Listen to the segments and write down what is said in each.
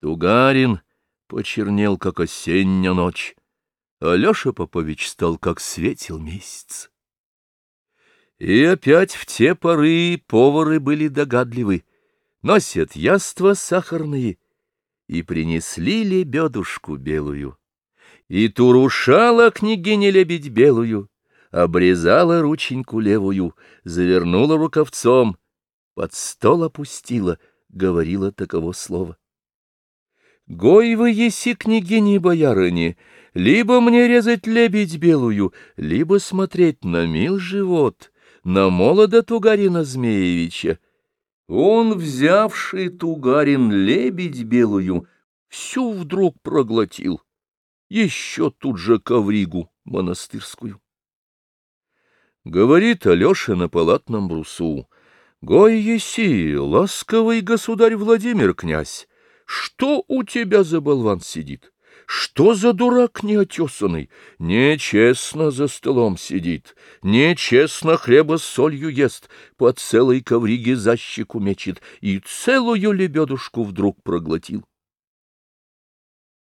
Тугарин почернел, как осенняя ночь. Алеша Попович стал, как светил месяц. И опять в те поры повары были догадливы, носят яства сахарные, и принесли лебедушку белую. И турушала княгиня лебедь белую, обрезала рученьку левую, завернула рукавцом, под стол опустила, говорила таково слово. Гой вы еси, княгини боярыни, либо мне резать лебедь белую, либо смотреть на мил живот, на молода Тугарина Змеевича. Он, взявший Тугарин лебедь белую, всю вдруг проглотил, еще тут же ковригу монастырскую. Говорит Алеша на палатном брусу, «Гой еси, ласковый государь Владимир князь, что у тебя за болван сидит? Что за дурак неотесанный? Нечестно за столом сидит, нечестно хлеба с солью ест, по целой ковриге за щеку мечет и целую лебедушку вдруг проглотил.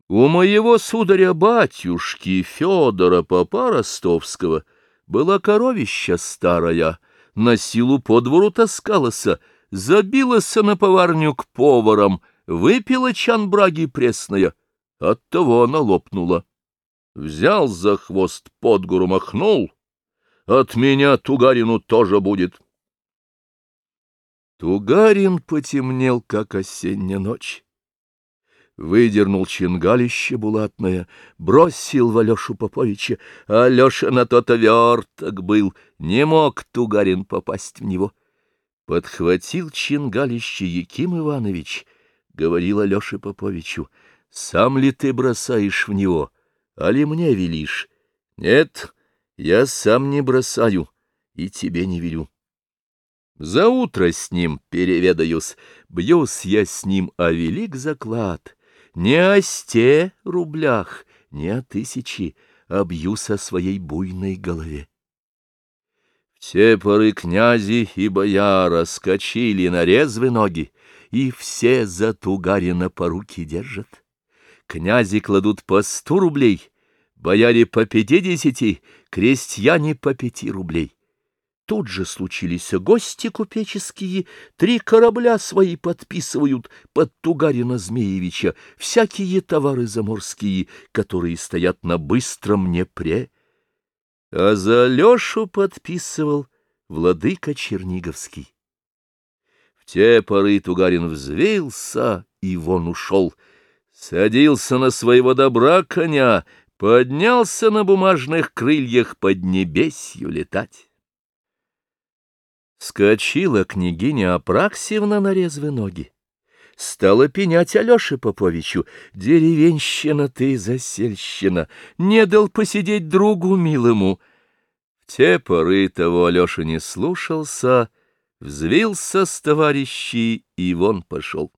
У моего сударя-батюшки Федора Попа Ростовского была коровища старая, на силу по двору таскалася, забилась на поварню к поварам — Выпила чан браги пресная, оттого она лопнула. Взял за хвост под гору махнул, от меня Тугарину тоже будет. Тугарин потемнел, как осенняя ночь. Выдернул чингалище булатное, бросил в Алешу Поповича, Алеша на тот верток был, не мог Тугарин попасть в него. Подхватил чингалище Яким Иванович — говорил Алёше Поповичу, — сам ли ты бросаешь в него, а ли мне велишь? Нет, я сам не бросаю и тебе не велю. За утро с ним переведаюсь, бьюсь я с ним о велик заклад, не о сте рублях, не о тысячи, а бьюсь о своей буйной голове. Те поры князи и бояра скочили на резвые ноги, и все за Тугарина по руки держат. Князи кладут по сто рублей, бояре по пятидесяти, крестьяне по пяти рублей. Тут же случились гости купеческие, три корабля свои подписывают под Тугарина Змеевича, всякие товары заморские, которые стоят на быстром Днепре. А за Лешу подписывал владыка Черниговский те поры Тугарин взвился и вон ушел, садился на своего добра коня, поднялся на бумажных крыльях под небесью летать. Скочила княгиня Апраксьевна на резвые ноги. Стала пенять Алёше Поповичу. «Деревенщина ты, засельщина, не дал посидеть другу милому». В те поры того Алёша не слушался, — взвился с товарищей и вон пошел.